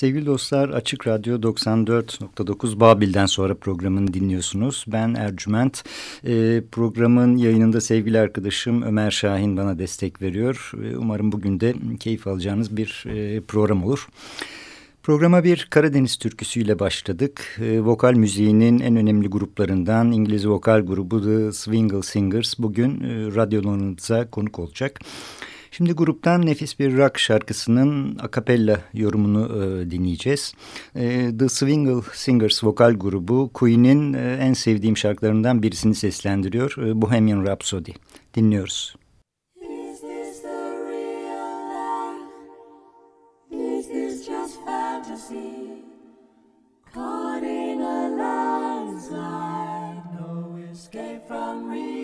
Sevgili dostlar Açık Radyo 94.9 Babil'den sonra programını dinliyorsunuz. Ben Ercüment. Ee, programın yayınında sevgili arkadaşım Ömer Şahin bana destek veriyor. Ee, umarım bugün de keyif alacağınız bir e, program olur. Programa bir Karadeniz türküsüyle başladık. Ee, vokal müziğinin en önemli gruplarından İngiliz vokal grubu The Swingle Singers bugün e, radyolarınıza konuk olacak. Şimdi gruptan nefis bir rock şarkısının akapella yorumunu e, dinleyeceğiz. E, The Swingle Singers vokal grubu Queen'in e, en sevdiğim şarkılarından birisini seslendiriyor. E, Bohemian Rhapsody. Dinliyoruz. Caught in a landslide, no escape from reality.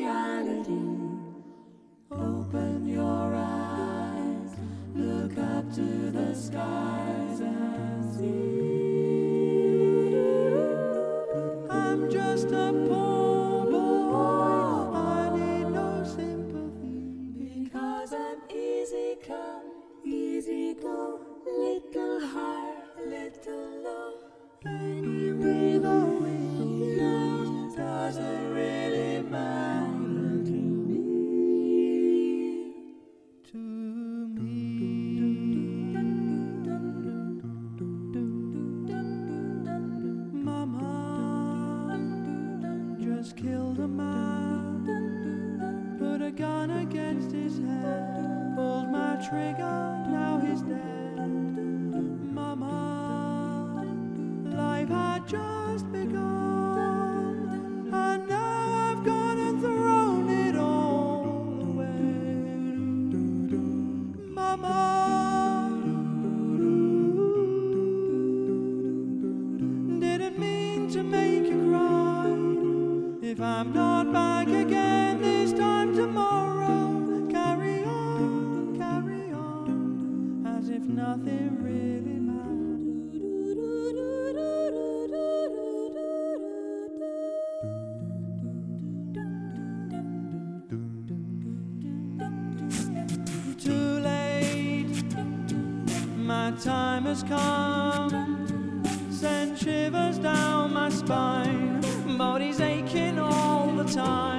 Body's aching all the time.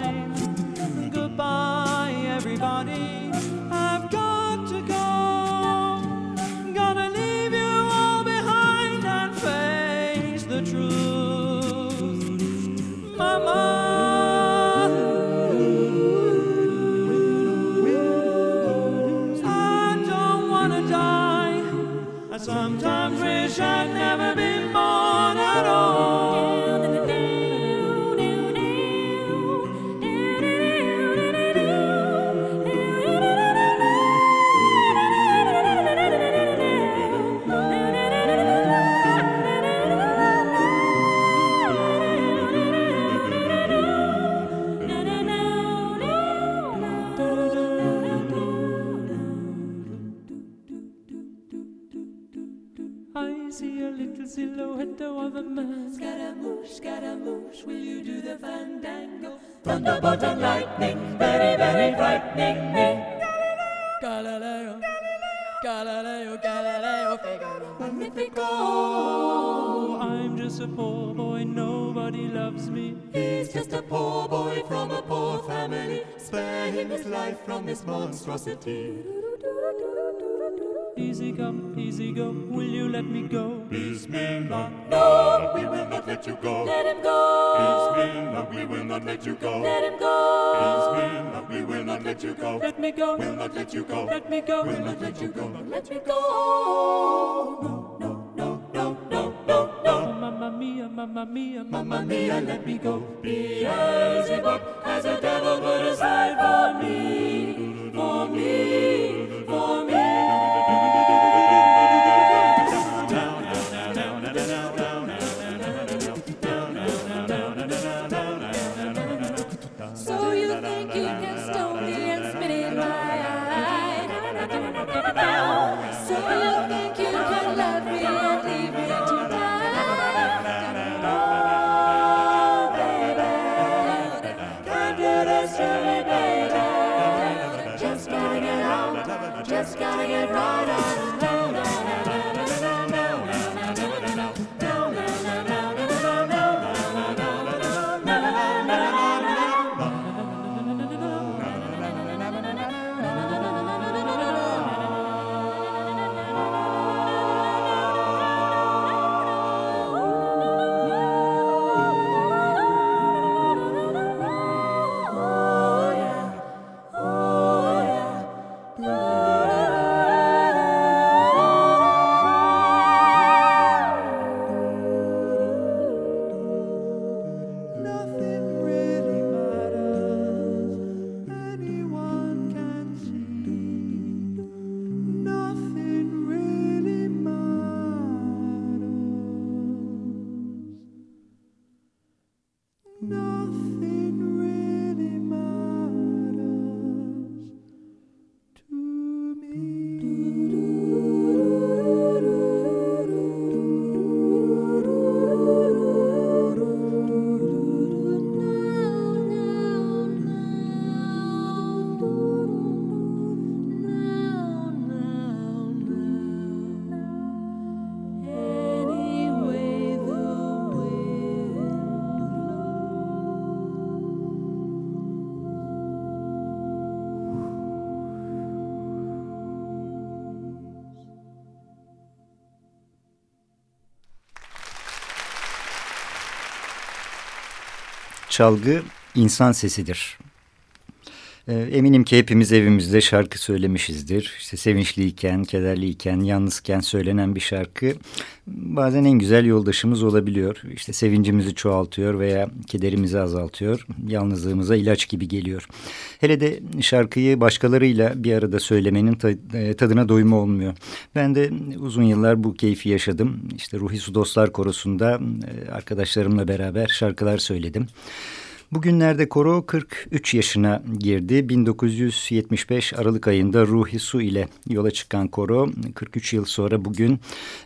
Life from this monstrosity. Easy come, easy go, will you let me go? Bismillah, no, we will not let you go. Let him go. Bismillah, we will not let you go. Let him go. Bismillah, we will not let you go. Let me go, We'll not let you go. let me go. We'll not let you go. Let me go. No, no, no, no, no, no, no. Mamma mia, mamma mia, Mamma mia, let me go. Beelzebub has a devil put aside for me, for me, Çalgı insan sesidir. Ee, Eminim ki hepimiz evimizde şarkı söylemişizdir. İşte sevinçliyken, kederliyken, yalnızken söylenen bir şarkı bazen en güzel yoldaşımız olabiliyor. İşte sevincimizi çoğaltıyor veya kederimizi azaltıyor. Yalnızlığımıza ilaç gibi geliyor. Hele de şarkıyı başkalarıyla bir arada söylemenin tadına doyma olmuyor. Ben de uzun yıllar bu keyfi yaşadım. İşte Ruhi Su Dostlar Korosu'nda arkadaşlarımla beraber şarkılar söyledim. Bugünlerde koro 43 yaşına girdi. 1975 Aralık ayında Ruhi Su ile yola çıkan koro 43 yıl sonra bugün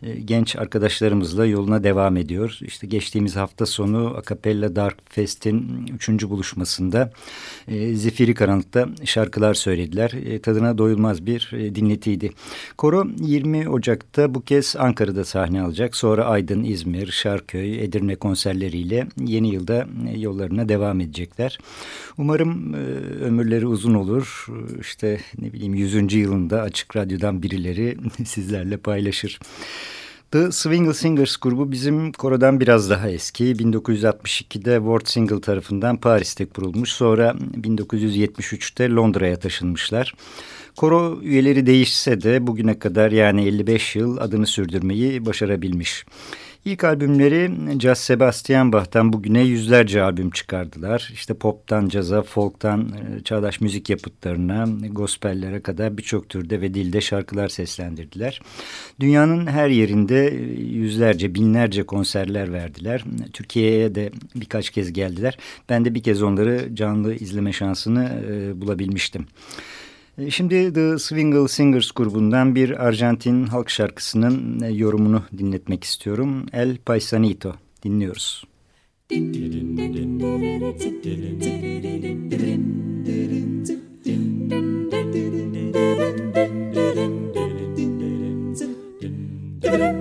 e, genç arkadaşlarımızla yoluna devam ediyor. İşte geçtiğimiz hafta sonu Acapella Dark Fest'in 3. buluşmasında e, Zifiri Karanlık'ta şarkılar söylediler. E, tadına doyulmaz bir dinletiydi. Koro 20 Ocak'ta bu kez Ankara'da sahne alacak. Sonra Aydın, İzmir, Şarköy, Edirne konserleriyle yeni yılda yollarına devam edecekler. Umarım e, ömürleri uzun olur. İşte ne bileyim 100. yılında Açık Radyo'dan birileri sizlerle paylaşır. The Swingle Singers grubu bizim korodan biraz daha eski. 1962'de World Single tarafından Paris'te kurulmuş. Sonra 1973'te Londra'ya taşınmışlar. Koro üyeleri değişse de bugüne kadar yani 55 yıl adını sürdürmeyi başarabilmiş. İlk albümleri Jazz Sebastian Bach'tan bugüne yüzlerce albüm çıkardılar. İşte poptan caza, folktan çağdaş müzik yapıtlarına, gospellere kadar birçok türde ve dilde şarkılar seslendirdiler. Dünyanın her yerinde yüzlerce, binlerce konserler verdiler. Türkiye'ye de birkaç kez geldiler. Ben de bir kez onları canlı izleme şansını bulabilmiştim. E, Şimdi The Swingle Singers grubundan bir Arjantin halk şarkısının e, yorumunu dinletmek istiyorum. El Paisanito dinliyoruz. Sentado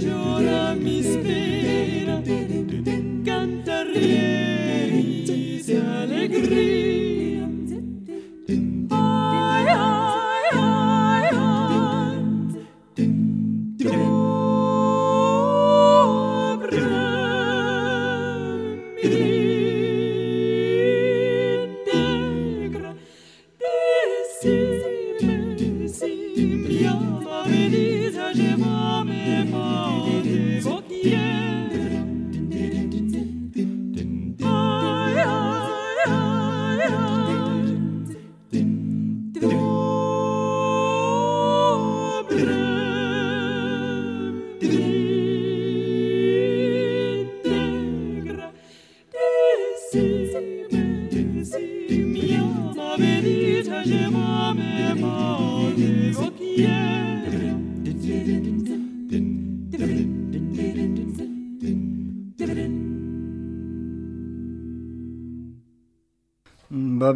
llora mis penas.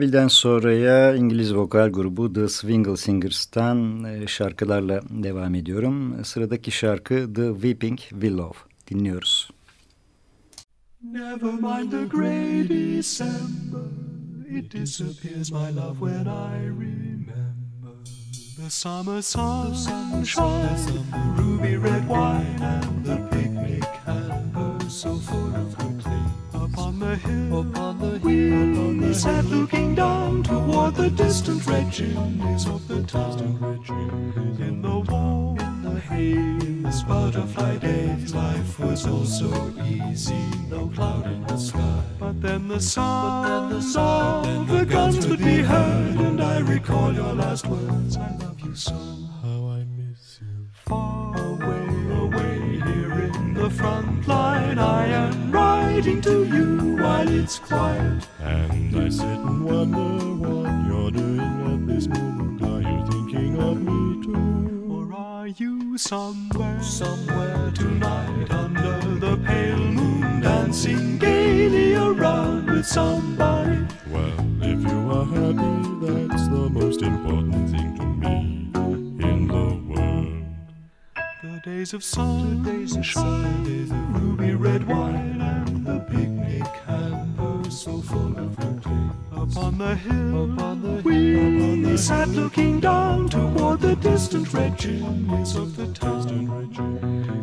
Babil'den sonraya İngiliz vokal grubu The Swingle Singers'tan e, şarkılarla devam ediyorum. Sıradaki şarkı The Weeping Willow dinliyoruz. Never mind the gray December, it disappears, my love, when I remember the summer sun, sunshine, ruby red wine, and the picnic hamper so full of good. Upon the hill, upon the hill, we sat looking down toward the distant red chimneys of the town. In the warm, in the haze, butterfly days, life was all so easy, no cloud in the sky. But then the sound, the sound, the guns could be heard, and I recall your last words. I love you so. How I miss you. Far away, away here in the front line, I am to you while it's quiet. And I sit and wonder what you're doing at this moment. Are you thinking of me too? Or are you somewhere, somewhere tonight under the pale moon, dancing gaily around with somebody? Well, if you are happy, that's the most important thing to me days of sun, days of shine, ruby red wine, and the picnic hamper so full of things. Upon the hill, upon the we hill, sat looking down toward the distant red chimneys of the town.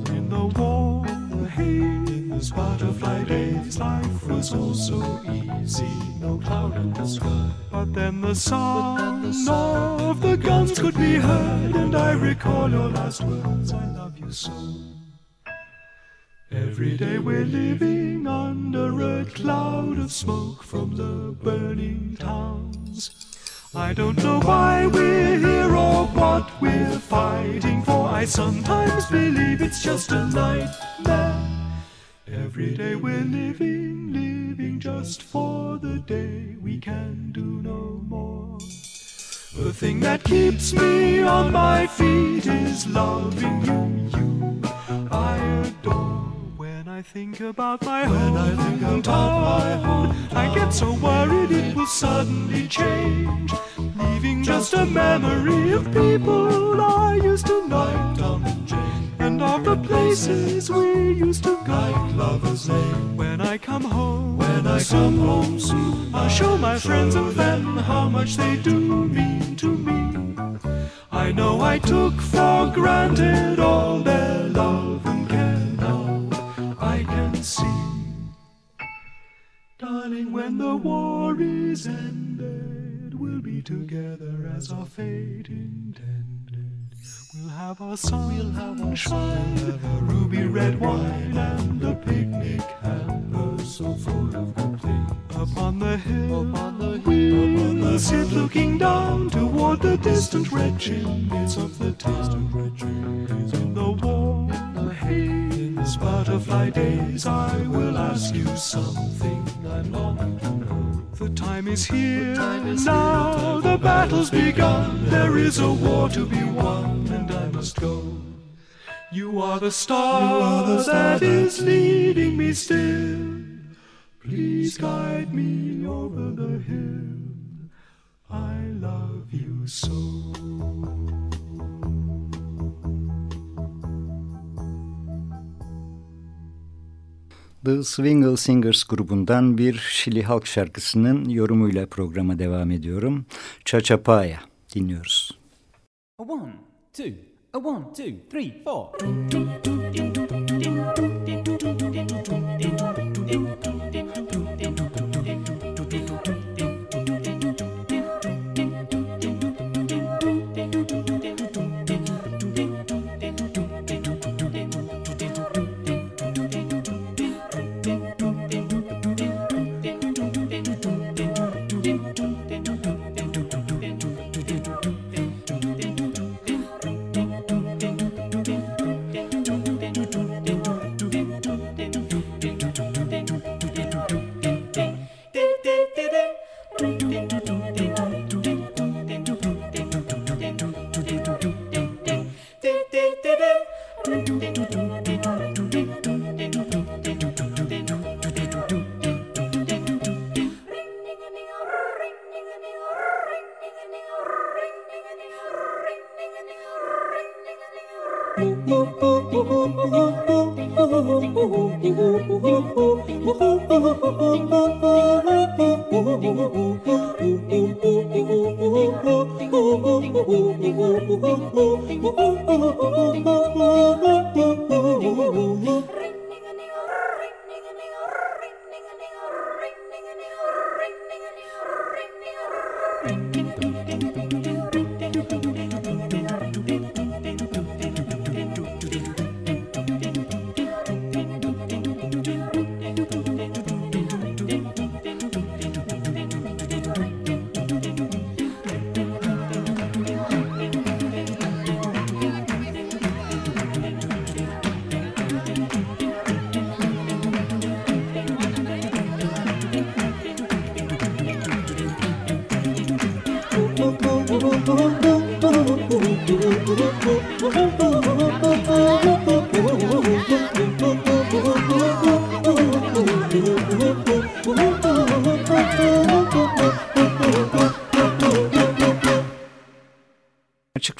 In the warm haze, butterfly days, life was all so easy, no cloud in the sky. But then the sound of the guns could be heard, and I recall your last words, I love you so. Every day we're living under a cloud of smoke from the burning towns. I don't know why we're here or what we're fighting for. I sometimes believe it's just a nightmare. Every day we're living, living just for the day. We can do no more. The thing that keeps me on my feet is loving you, you I adore. When I think about my home, I think about my home, I get so worried it will suddenly change, leaving just a memory of people I used to know, and of the places we used to go. Like Lover's. When I come home, when I come home soon, I'll show my friends and them how much they do mean to me. I know I took for granted all their love and care now. I can see. Darling, when the war is ended, we'll be together as our fate intended. We'll have our sun, we'll have sunshine, ruby red wine, and the picnic hamper so full of good things. Upon the hill, upon the hill, we'll sit looking down toward the distant red chimneys of the distant red chimneys in the warm haze. Butterfly days, I will ask you something I'm longing to know. The time is here now, the battle's begun. There is a war to be won, and I must go. You are the star, that is leading me still. Please guide me over the hill. I love you so. The Swingle Singers grubundan bir Şili halk şarkısının yorumuyla programa devam ediyorum. Çaçapaya dinliyoruz. A one, two, a one, two, three, four.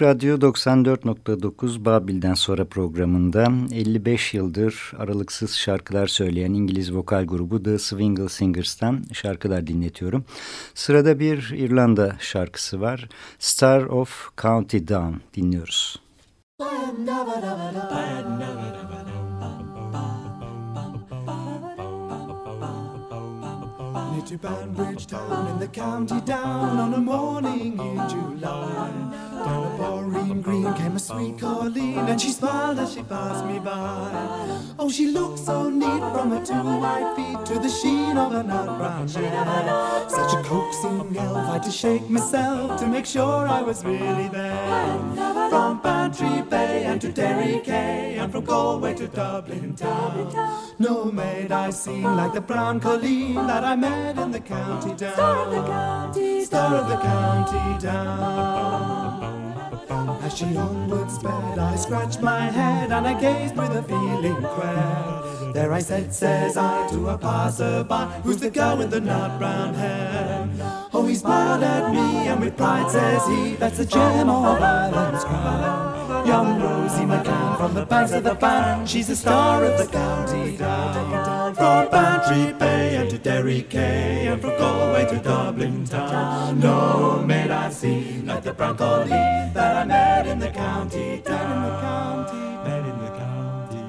Radyo 94.9 Babil'den sonra programında 55 yıldır aralıksız şarkılar söyleyen İngiliz vokal grubu The Swingle Singers'tan şarkılar dinletiyorum. Sırada bir İrlanda şarkısı var. Star of County Down dinliyoruz. to Town in the county down on a morning in July. Down a Boreen Green came a sweet Colleen, and she smiled as she passed me by. Oh, she looked so neat from her two white feet to the sheen of her nut brown hair. Such a coaxing elf, I had to shake myself to make sure I was really there. From Bantry Bay and to Derry Quay, and from Galway to Dublin town. No maid I seen like the brown Colleen that I met in the county down. Star of the county, star of the county down. As she onward sped, I scratched my head and I gazed with a feeling queer. There I said, says I to a passerby, who's the girl with the nut brown hair? Oh, he smiled at me and with pride says he, that's the gem of Ireland's crown. Young Rosie McCann from the banks of the Bann, she's the star of the county down. From Bantry Bay and to Derry Quay, and from Galway to Dublin town. No maid I've seen like the brown colleen that I met in the county down. Met in the county.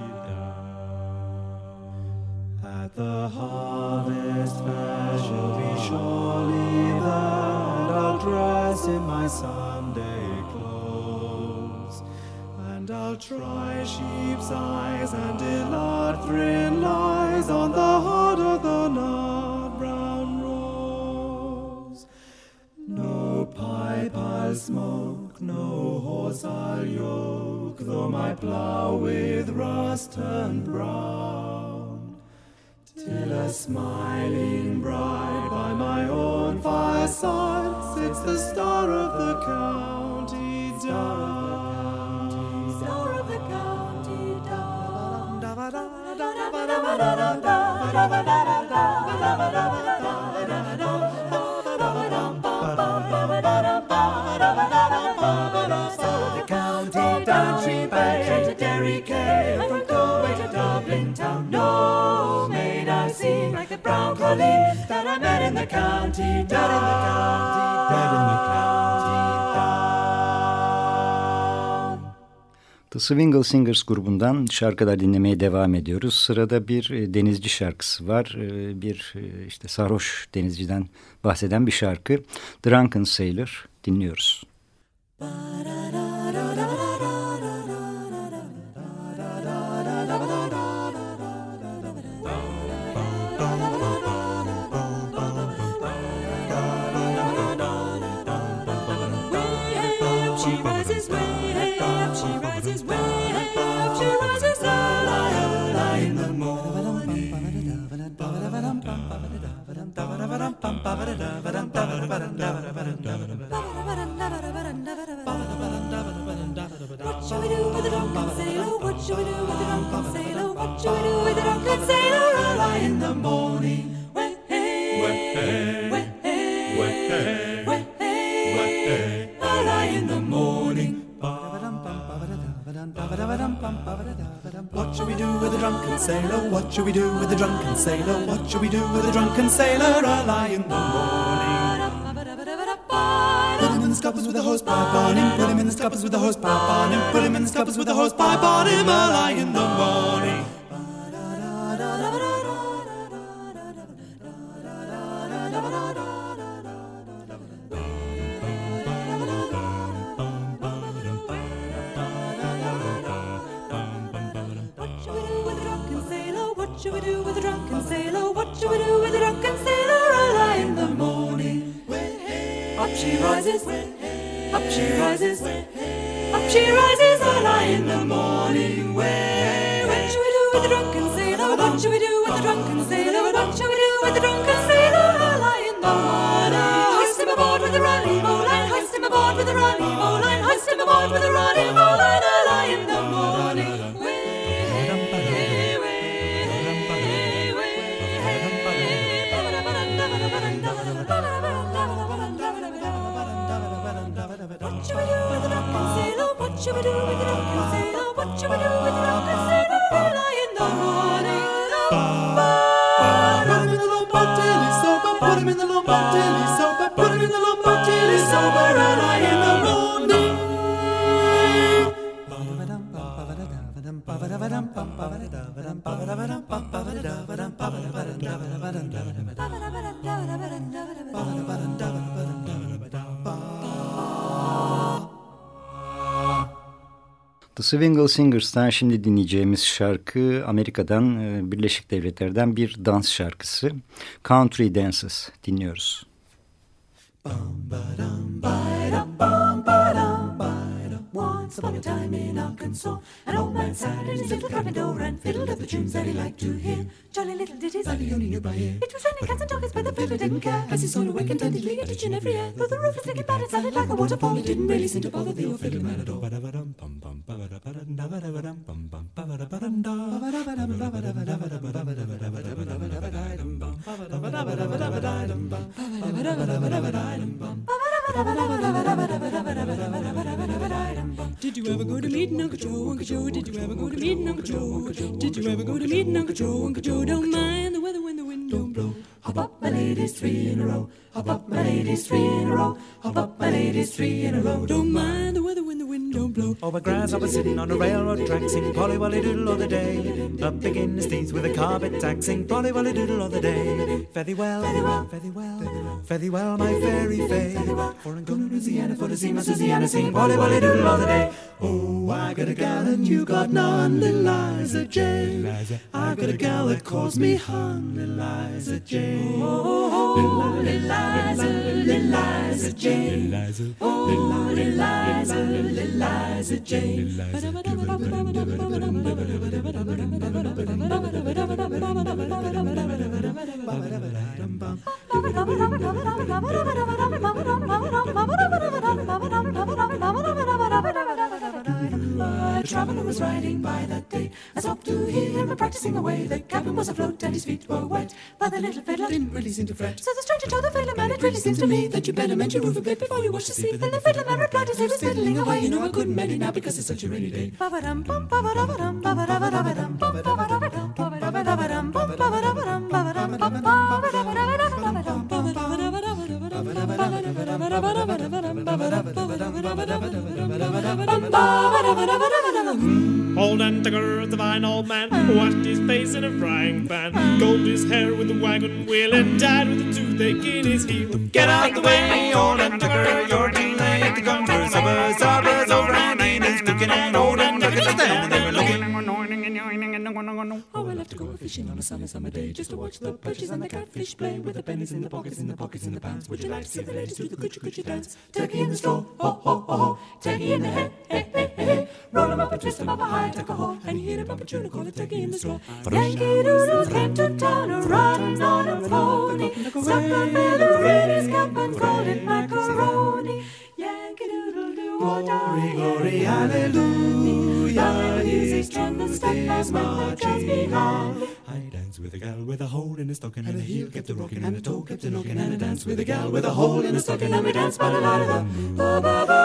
At the harvest fair be surely there, I'll dress in my Sunday I'll try sheep's eyes and delight thin lies on the heart of the nut brown rose. No pipe I'll smoke, no horse I'll yoke, though my plough with rust turned brown. Till a smiling bride by my own fireside sits the star of the county down. Brown colleen that I met in the county, dead in the county, dead in the county Swingle Singers grubundan şarkılar dinlemeye devam ediyoruz. Sırada bir e, denizci şarkısı var. E, Bir e, işte sarhoş denizciden bahseden bir şarkı. Drunken Sailor dinliyoruz. up, What shall we do with the drunken sailor? What shall we do with the drunken sailor? What shall we do with the drunken sailor? Early in the morning. Way, hey, way, What shall we do with the drunken sailor? What shall we do with the drunken sailor? What shall we do with the drunken sailor early in the morning? Put him in the scuppers with the hose pipe on him. Put him in the scuppers with the hose pipe on him. Put him in the scuppers with the hose pipe on him early in the morning. Do with a drunken sailor? What shall we do with a drunken sailor? Early in the morning. Up she rises, up she rises, up she rises early in the morning. What shall we do with the drunken sailor? What shall we do with the drunken sailor? What shall we do with the drunken sailor? Early in the morning. Hoist him aboard with the running bowline. Hoist him aboard with the running bowline. Hoist him aboard with the running bowline. Oh, what you would do with rock and say early in the morning. Put him in the lumber till. Put him in the lumber till he's sober. Put him in the lumber till sober. Early in the morning. The Swingle Singers'tan şimdi dinleyeceğimiz şarkı Amerika'dan, e, Birleşik Devletler'den bir dans şarkısı. Country Dances dinliyoruz. Bam, ba, dam, ba, dam, bam, ba, dam, ba. Once upon a time in Arkansas, an old man sat in his little cabin door and fiddled up the tunes that he liked to hear. Jolly little ditties that he only knew by ear. It was raining cats and dogs, but the fiddler didn't care. As he saw awake contentedly at each and every air. Though the roof was leaking bad, it sounded like a waterfall. It didn't really seem to bother the old fiddler man at all. ever go to meeting Uncle Joe? Did you ever go to meeting Uncle Joe, Uncle Joe? Don't mind the weather when the wind don't blow. Hop up, my ladies, three in a row. Hop up, my ladies, three in a row. Hop up, my ladies, three in a row. Don't mind the weather when the wind don't blow. Over grass, I was sitting on a railroad track, sing Polly Wolly Doodle all the day. Up begin the steeds with a carpet tack, sing Polly Wolly Doodle all the day. Very well, very well, very well, very well, my fairy fay. For I'm going to Louisiana for to see my Susanna, sing Polly Wolly Doodle all the day. Oh, I got a gal and you got none, little Liza J. I got a gal that calls me hon, little Liza J. Oh, little Liza, little Liza J. Oh, little Liza, little Liza J. was riding by that day. I stopped to hear him practicing away. The cabin was afloat and his feet were wet. But the little fiddler didn't really seem to fret. So the stranger told the fiddler man, it really seems to me that you better mend your roof a bit before you wash the sea. Then the fiddler man replied as he was fiddling away. You know I couldn't mend it now because it's such a rainy day. Old Dan Tucker, the fine old man, washed his face in a frying pan, combed his hair with a wagon wheel, and died with a toothache in his heel. Get out the way, old Dan Tucker, you're too late to come for Suburbs, suburbs over and in. Is cooking and old Dan Tucker just standing there looking. To go a fishing on a sunny summer day just to watch the perches and the catfish play with the pennies in the pockets, in the pockets, in the pants. Would you like to see the ladies do the coochie coochie dance? Turkey in the straw, ho ho ho ho. Turkey in the head, hey hey hey hey. Roll 'em up and twist 'em up a high, tuck a hole, and you hear a bumper tune call it turkey in the straw. Yankee Doodle came to town a riding on a pony, stuck a feather in his cap and called it macaroni. Yankee Doodle do or die. Glory, hallelujah. Lovely music strength the step as when the girls behind. I dance with a gal with a hole in a stocking and a heel kept a rocking and a toe kept a knocking and a dance with a gal with a hole in a stocking and we dance by the light of the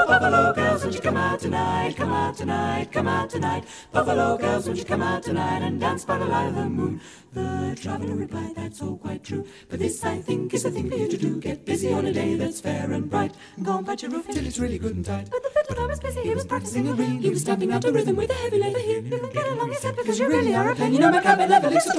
Buffalo girls, won't you come out tonight? Come out tonight, come out tonight. Buffalo girls, won't you come out tonight and dance by the light of the moon? The traveler replied, That's all quite true, but this I think is the thing for you to do. Get busy on a day that's fair and bright. And Go and patch your roof till it's really good and tight. But the fiddler man was busy, he was practicing a ring. He was stamping out a rhythm with a heavy leather heel. You can get along his head because you really are a pain. You know my cabin never leaks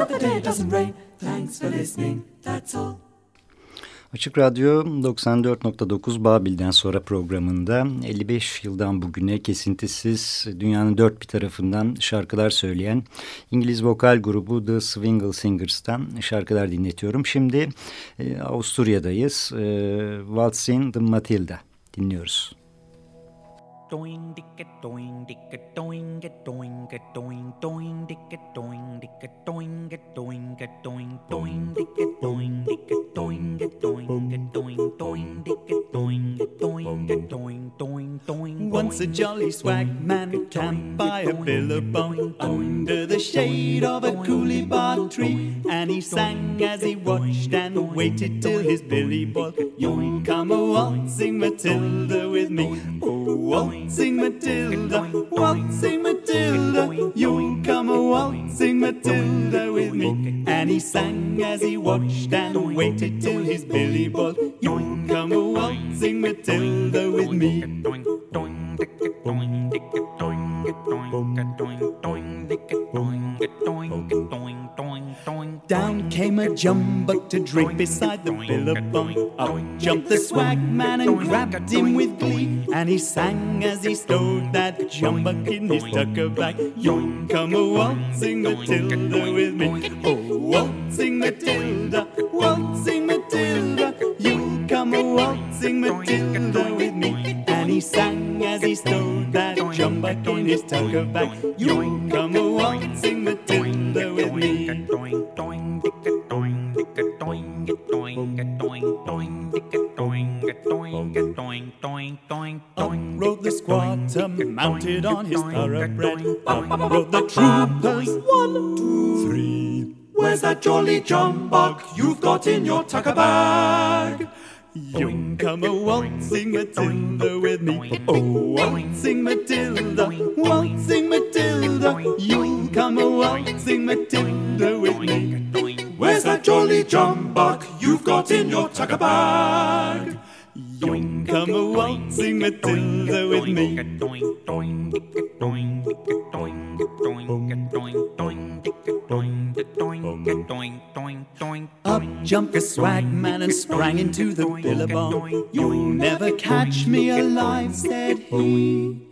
Açık Radyo 94.9 Babil'den sonra programında 55 yıldan bugüne kesintisiz dünyanın dört bir tarafından şarkılar söyleyen İngiliz vokal grubu The Swingle Singers'tan şarkılar dinletiyorum. Şimdi e, Avusturya'dayız. E, Waltz in the Matilda dinliyoruz. Doing dicka doing dicka doing a doing a doing doing dicka doing dicka doing a doing a doing doing dicka doing dicka doing a doing a doing doing dicka doing a doing a doing doing doing Once a jolly swag man camped by a billabong under the shade of a coolibah tree, and he sang as he watched and waited till his billy. You come a waltzing Matilda with me. Oh, waltzing Matilda, waltzing Matilda. You'll come a waltzing Matilda with me. And he sang as he watched and waited till his billy boiled. You'll come a waltzing Matilda with me. Down came a jumbuck to drink beside the billabong. Up jumped the swag man and grabbed him with glee. And he sang as he stowed that jumbuck in his tucker bag. You come a waltzing Matilda with me. Oh, waltzing Matilda, waltzing Matilda. You come a waltzing Matilda with me. He sang as he stowed that jumbuck in his tucker bag. You come a waltzing Matilda with me. Up rode the squatter, mounted on his thoroughbred. Up rode the troopers, one, two, three. Where's that jolly jumbuck you've got in your tucker bag? You come a waltzing Matilda with me. Oh, waltzing Matilda, waltzing Matilda. You come a waltzing Matilda with me. Where's that jolly jumbuck you've got in your tucker bag? You come a waltzing Matilda with me. Up jumped the swag man and sprang into the billabong. You'll never catch me alive, said he.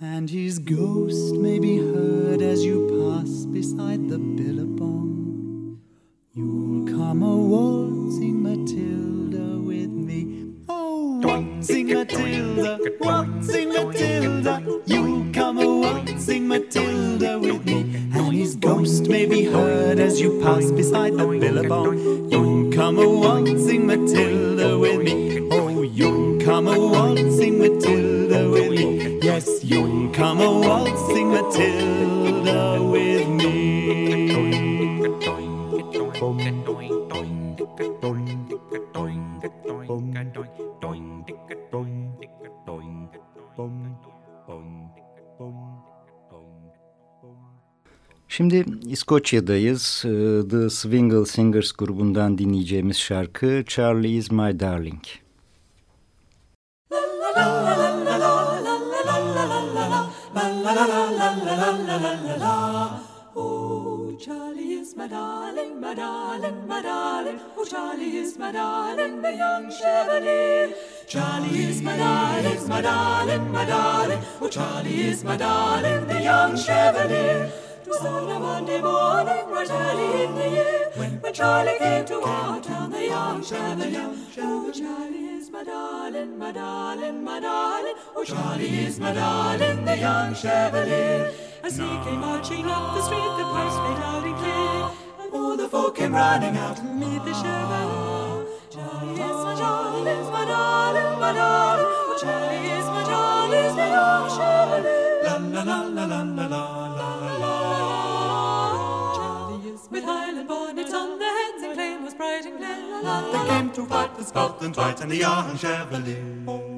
And his ghost may be heard as you pass beside the billabong. You'll come a waltzing Matilda with me. Oh, waltzing Matilda, waltzing Matilda. You'll come a waltzing Matilda with me. His ghost may be heard as you pass beside the billabong. You'll come a waltzing Matilda with me. Oh, you'll come a waltzing Matilda with me. Yes, you'll come a waltzing Matilda with me. Şimdi İskoçya'dayız. Ee, The Swingle Singers grubundan dinleyeceğimiz şarkı Charlie is My Darling. Oh, Charlie is my darling, my darling, my darling. Oh, Charlie is my darling, the young chevalier. Charlie is my darling, my darling, my darling. Oh, Charlie is my darling, the young chevalier. Was on a Monday morning, right early in the year, when, when Charlie came to our town, the young chevalier. Oh, Charlie is my darling, my darling, my darling. Oh, Charlie is my darling, the young chevalier. As he came marching up the street, the pipes played loud and clear, and all the folk came running out to meet the chevalier. Charlie is my Charlie is my darling, my darling. Oh, Charlie is my Charlie is the young chevalier. La la la la la la la They came to fight for Scotland's right and the young chevalier.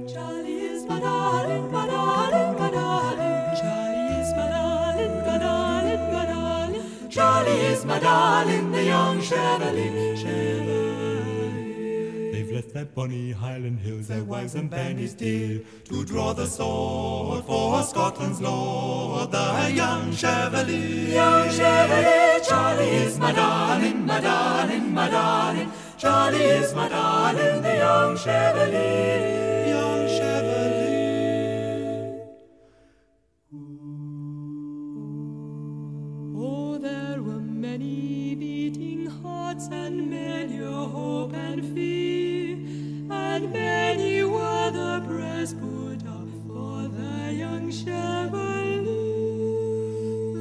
Charlie is my darling, my darling, my darling. Charlie is my darling, my darling, my darling. Charlie is my darling, the young chevalier. chevalier. They've left their bonny Highland hills, their wives and bandies dear, to draw the sword for Scotland's lord, the young chevalier. Young chevalier, Charlie is my darling, my darling, my darling. Charlie is my darling, the young chevalier. Young chevalier. Oh, there were many beating hearts and many a hope and fear, and many were the prayers put up for the young chevalier.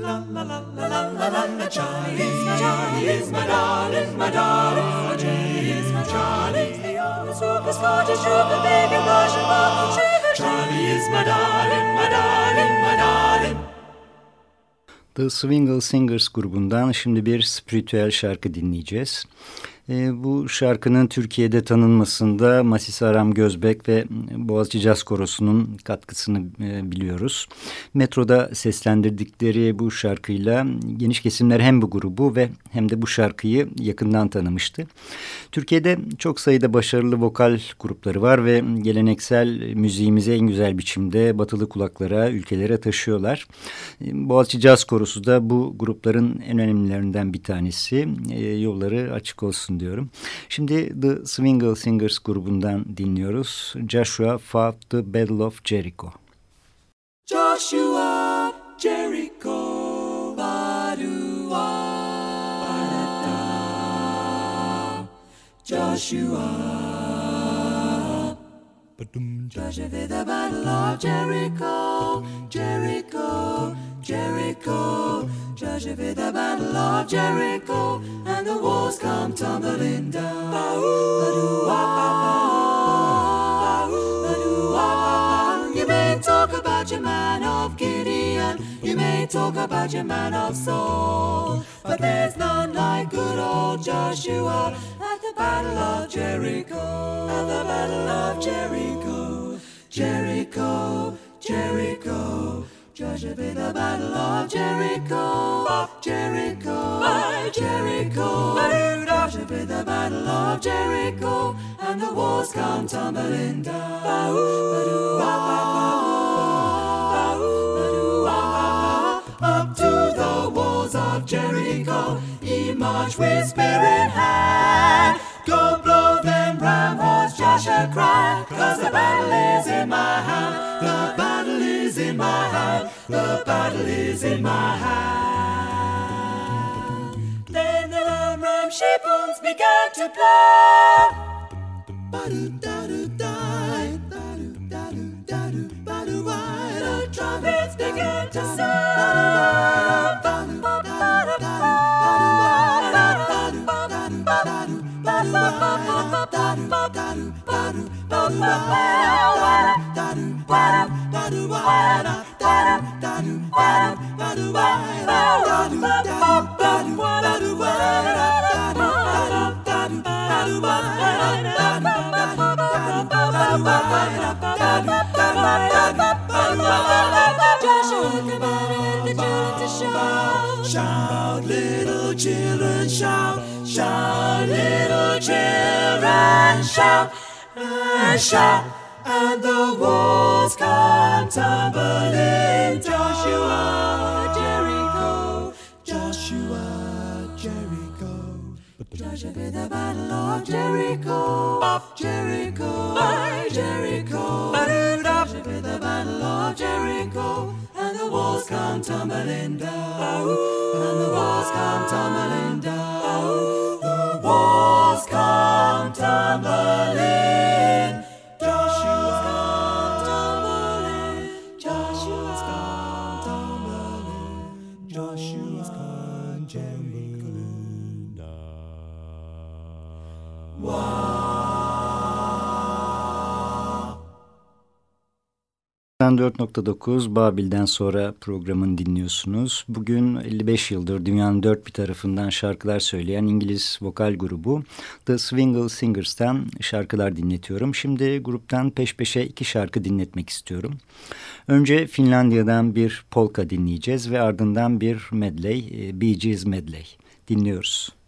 La la la la la la la Charlie Charlie is my darling, my darling. Charlie is my Charlie. The young super Scottish trooper, big and Russian bomb. Charlie is my darling, my darling, my darling. The Swingle Singers grubundan şimdi bir spiritüel şarkı dinleyeceğiz. E, bu şarkının Türkiye'de tanınmasında Masis Aram Gözbek ve Boğaziçi Caz Korosu'nun katkısını e, biliyoruz. Metroda seslendirdikleri bu şarkıyla geniş kesimler hem bu grubu ve hem de bu şarkıyı yakından tanımıştı. Türkiye'de çok sayıda başarılı vokal grupları var ve geleneksel müziğimize en güzel biçimde batılı kulaklara, ülkelere taşıyorlar. E, Boğaziçi Caz Korosu da bu grupların en önemlilerinden bir tanesi. E, yolları açık olsun diyorum. Şimdi The Swingle Singers grubundan dinliyoruz. Joshua fought the Battle of Jericho. Joshua, Jericho, Badua, Joshua. Joshua did the battle of Jericho, Jericho, Jericho. Joshua did the battle of Jericho, and the walls come tumbling down. You about your man of Gideon, you may talk about your man of Saul, but there's none like good old Joshua at the battle of Jericho, at the battle of Jericho, Jericho, Jericho. Joshua in the battle of Jericho, Jericho, Jericho. Joshua in the battle of Jericho, and the walls come tumbling down. Jericho, he marched with spear in hand. Go blow them ram horns, Joshua cried, cause the battle is in my hand. The battle is in my hand. The battle is in my hand. Then the ram ram sheep horns began to blow. Joshua children to shout. Little children, shout. Shout, little children, shout. And shout. And the walls come tumbling. Joshua, Jericho. Joshua, Jericho. Joshua in the battle of Jericho. Jericho, Jericho. Joshua in the battle of Jericho. And the walls come tumbling down. And the walls come tumbling down. The walls come tumbling. 94.9 Babil'den sonra programın dinliyorsunuz. Bugün 55 yıldır dünyanın dört bir tarafından şarkılar söyleyen İngiliz vokal grubu The Swingle Singers'tan şarkılar dinletiyorum. Şimdi gruptan peş peşe iki şarkı dinletmek istiyorum. Önce Finlandiya'dan bir polka dinleyeceğiz ve ardından bir medley, e, Bee Gees medley. Dinliyoruz.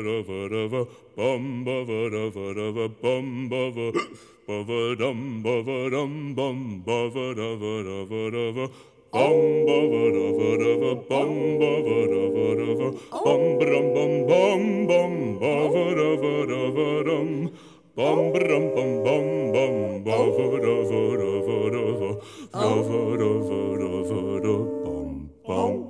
vada vada va bum ba vada vada va bum ba va ba va dum ba va dum bum ba vada vada vada va bum ba vada vada va bum ba vada vada va bum bum bum bum bum ba vada vada va dum bum bum bum bum bum ba vada vada vada va va vada vada vada bum bum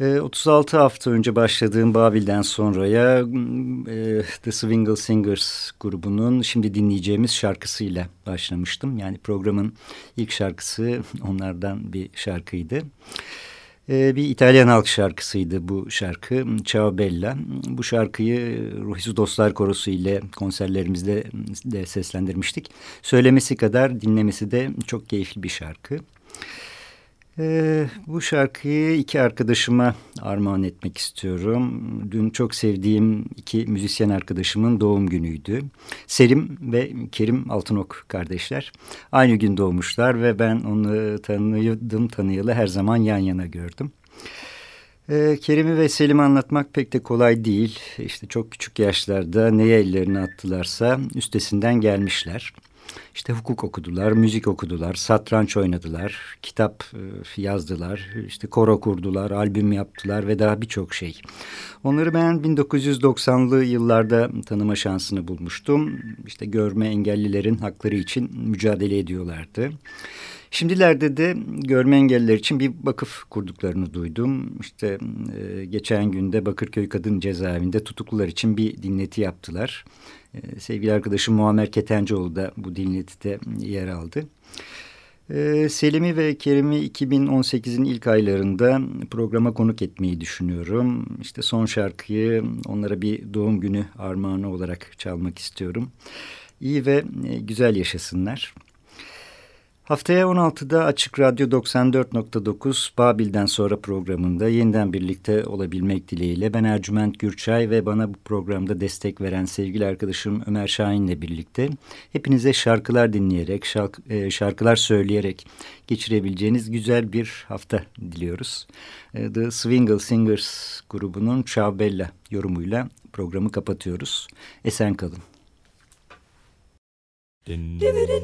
E, 36 hafta önce başladığım Babil'den sonraya e, The Swingle Singers grubunun şimdi dinleyeceğimiz şarkısıyla başlamıştım. Yani programın ilk şarkısı onlardan bir şarkıydı. E, bir İtalyan halk şarkısıydı bu şarkı Ciao Bella. Bu şarkıyı Ruhsuz Dostlar Korosu ile konserlerimizde de seslendirmiştik. Söylemesi kadar dinlemesi de çok keyifli bir şarkı. Ee, bu şarkıyı iki arkadaşıma armağan etmek istiyorum. Dün çok sevdiğim iki müzisyen arkadaşımın doğum günüydü. Selim ve Kerim Altınok kardeşler. Aynı gün doğmuşlar ve ben onu tanıdım tanıyalı her zaman yan yana gördüm. Ee, Kerim'i ve Selim'i anlatmak pek de kolay değil. İşte çok küçük yaşlarda neye ellerini attılarsa üstesinden gelmişler. İşte hukuk okudular, müzik okudular, satranç oynadılar, kitap e, yazdılar, işte koro kurdular, albüm yaptılar ve daha birçok şey. Onları ben 1990'lı yıllarda tanıma şansını bulmuştum. İşte görme engellilerin hakları için mücadele ediyorlardı. Şimdilerde de görme engelliler için bir vakıf kurduklarını duydum. İşte e, geçen günde Bakırköy Kadın Cezaevinde tutuklular için bir dinleti yaptılar. E, sevgili arkadaşım Muammer Ketencoğlu da bu dinletide yer aldı. E, Selim'i ve Kerim'i 2018'in ilk aylarında programa konuk etmeyi düşünüyorum. İşte son şarkıyı onlara bir doğum günü armağanı olarak çalmak istiyorum. İyi ve e, güzel yaşasınlar. Haftaya 16'da Açık Radyo 94.9 Babil'den sonra programında yeniden birlikte olabilmek dileğiyle ben Ercüment Gürçay ve bana bu programda destek veren sevgili arkadaşım Ömer Şahin'le birlikte hepinize şarkılar dinleyerek, şarkı, e, şarkılar söyleyerek geçirebileceğiniz güzel bir hafta diliyoruz. E, The Swingle Singers grubunun Ciao yorumuyla programı kapatıyoruz. Esen kalın. Dividend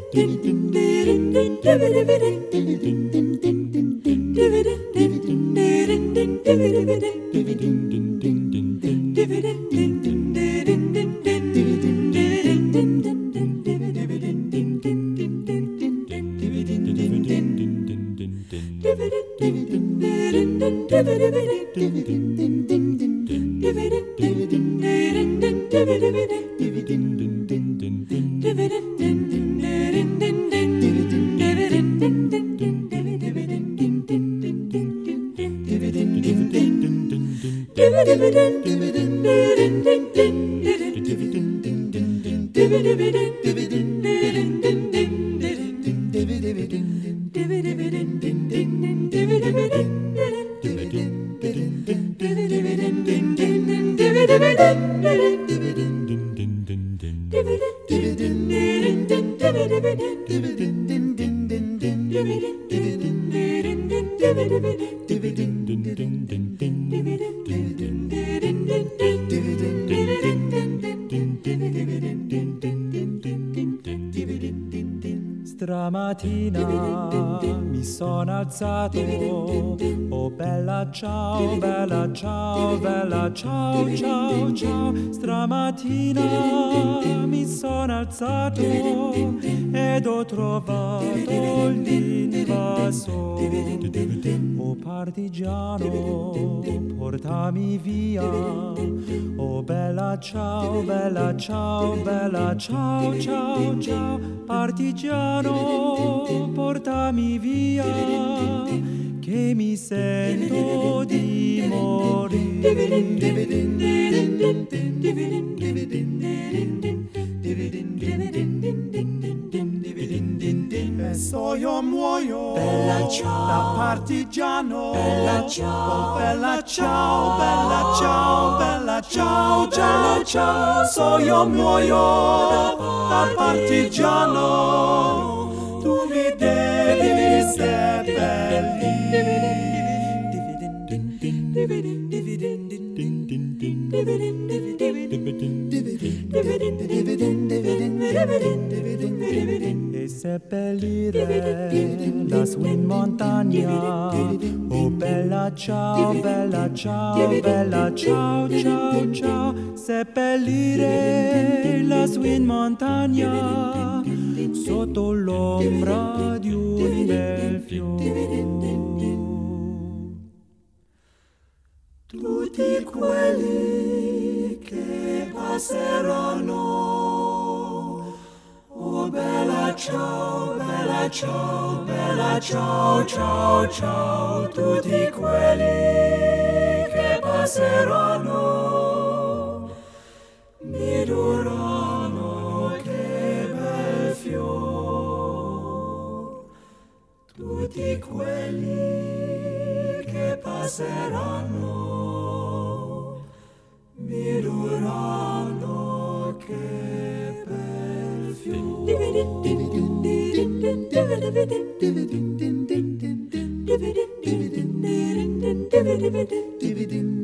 alzato, oh bella ciao, bella ciao, bella ciao, ciao, ciao. Stramattina mi sono alzato ed ho trovato l'invaso. Oh partigiano, portami via, oh bella ciao, bella ciao, bella ciao, ciao, ciao. Partigiano, portami via, partigiano Bella ciao. Oh, bella ciao, bella ciao, bella ciao, ciao, ciao So io muoio da partigiano Tu mi devi seppellire e seppellire lassù in montagna. Oh bella ciao, bella ciao, bella ciao, ciao, ciao. Seppellire lassù in montagna sotto l'ombra di un bel fiore. tutti quelli che passeranno. Oh bella ciao, bella ciao, bella ciao, ciao, ciao, tutti quelli che passeranno. Mi diranno che bel fior. Tutti quelli che passeranno mi diranno che dividend